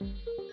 you